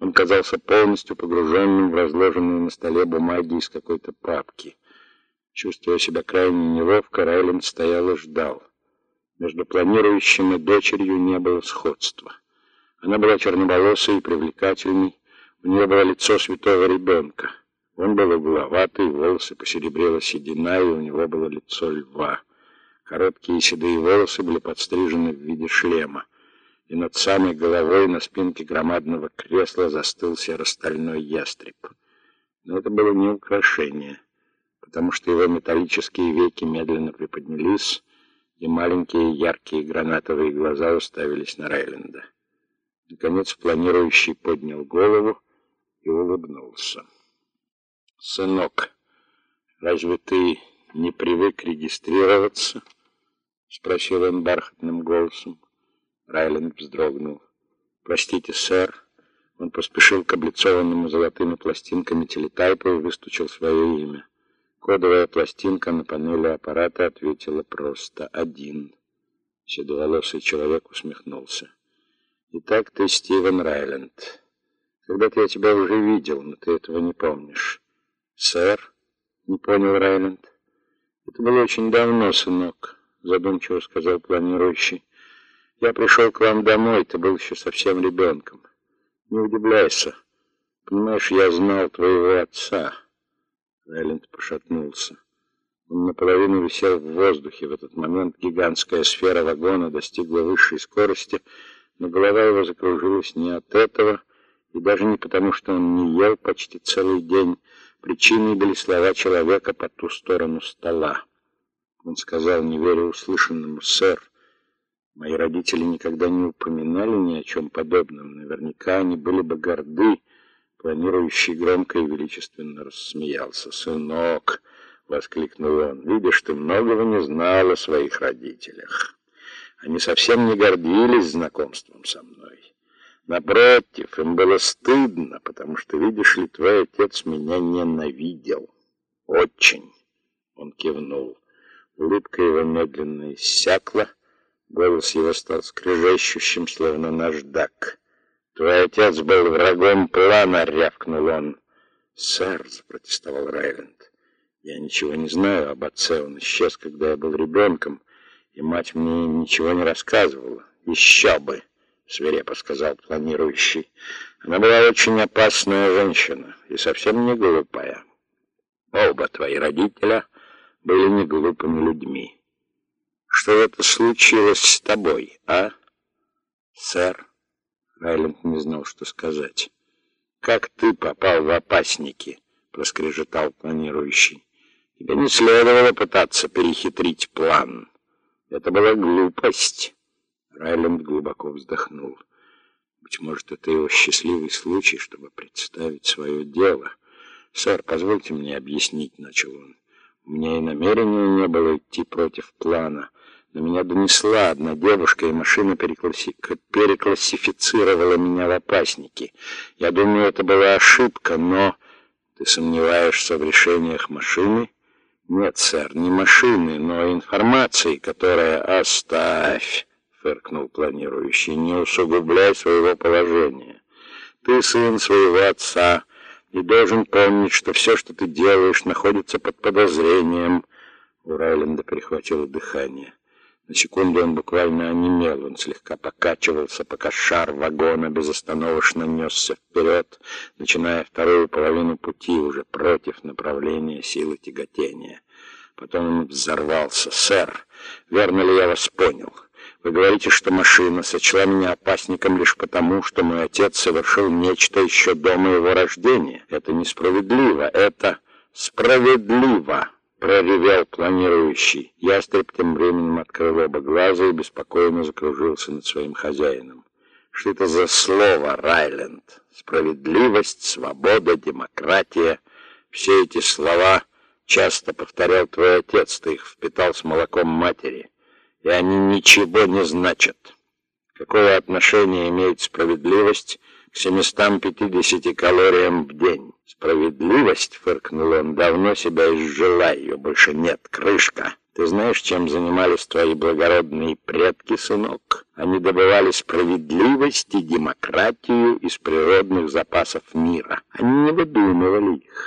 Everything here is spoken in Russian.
Он казался полностью погруженным в разложенные на столе бумаги из какой-то папки. Чувствуя себя крайне неловко, Райленд стоял и ждал. Между планирующим и дочерью не было сходства. Она была черноволосой и привлекательной, у нее было лицо святого ребенка. Он был угловатый, волосы посеребрела седина, и у него было лицо льва. Короткие седые волосы были подстрижены в виде шлема, и над самой головой на спинке громадного кресла застыл серо-стальной ястреб. Но это было не украшение, потому что его металлические веки медленно приподнялись, и маленькие яркие гранатовые глаза уставились на Райленда. Наконец планирующий поднял голову и улыбнулся. «Сынок, разве ты не привык регистрироваться?» — спросил он бархатным голосом. Райленд вздрогнул. «Простите, сэр». Он поспешил к облицованному золотыми пластинками телетайпу и выстучил свое имя. Кодовая пластинка на панели аппарата ответила просто «один». Седоволосый человек усмехнулся. «Итак, ты Стивен Райленд. Когда-то я тебя уже видел, но ты этого не помнишь». «Сэр?» — не понял Райленд. «Это было очень давно, сынок», — задумчиво сказал планирующий. «Я пришел к вам домой, ты был еще совсем ребенком. Не удивляйся. Понимаешь, я знал твоего отца». Райленд пошатнулся. Он наполовину висел в воздухе. В этот момент гигантская сфера вагона достигла высшей скорости, но голова его закружилась не от этого, и даже не потому, что он не ел почти целый день, Причиной были слова человека по ту сторону стола. Он сказал, не веря услышанному, «Сэр, мои родители никогда не упоминали ни о чем подобном. Наверняка они были бы горды». Планирующий громко и величественно рассмеялся. «Сынок!» — воскликнул он. «Видишь, ты многого не знал о своих родителях. Они совсем не гордились знакомством со мной. Напротив, им было стыдно, потому что, видишь ли, твой отец меня ненавидел. Очень. Он кивнул. Улыбка его медленно иссякла. Голос его стал скрежещущим, словно наждак. «Твой отец был врагом плана!» — рявкнул он. «Сэр!» — запротестовал Райленд. «Я ничего не знаю об отце. Он исчез, когда я был ребенком, и мать мне ничего не рассказывала. Еще бы!» — свирепо сказал планирующий. Она была очень опасная женщина и совсем не глупая. Оба твои родителя были не глупыми людьми. Что это случилось с тобой, а? Сэр, Райленд не знал, что сказать. Как ты попал в опасники? проскрежетал планирующий. Тебе не следовало пытаться перехитрить план. Это была глупость. Райленд глубоко вздохнул. Быть может, это его счастливый случай, чтобы представить свое дело. «Сэр, позвольте мне объяснить», — начал он. «У меня и намерения не было идти против плана. Но меня донесла одна девушка, и машина перекласси... переклассифицировала меня в опасники. Я думаю, это была ошибка, но... Ты сомневаешься в решениях машины?» «Нет, сэр, не машины, но информации, которая... Оставь!» фыркнул планирующий, не усугубляй своего положения. Ты сын своего отца и должен помнить, что все, что ты делаешь, находится под подозрением. У Райленда перехватило дыхание. На секунду он буквально онемел, он слегка покачивался, пока шар вагона безостановочно несся вперед, начиная вторую половину пути уже против направления силы тяготения. Потом он взорвался. «Сэр, верно ли я вас понял?» Вы говорите, что машина сочла меня опасником лишь потому, что мой отец совершил нечто еще до моего рождения. Это несправедливо, это справедливо, проревел планирующий. Ястреб тем временем открыл оба глаза и беспокойно закружился над своим хозяином. Что это за слово, Райленд? Справедливость, свобода, демократия. Все эти слова часто повторял твой отец, ты их впитал с молоком матери и они ничего не значат. Какое отношение имеет справедливость к 750 калориям в день? Справедливость, фыркнул он, давно себя изжила, ее больше нет, крышка. Ты знаешь, чем занимались твои благородные предки, сынок? Они добывали справедливость и демократию из природных запасов мира. Они не выдумывали их.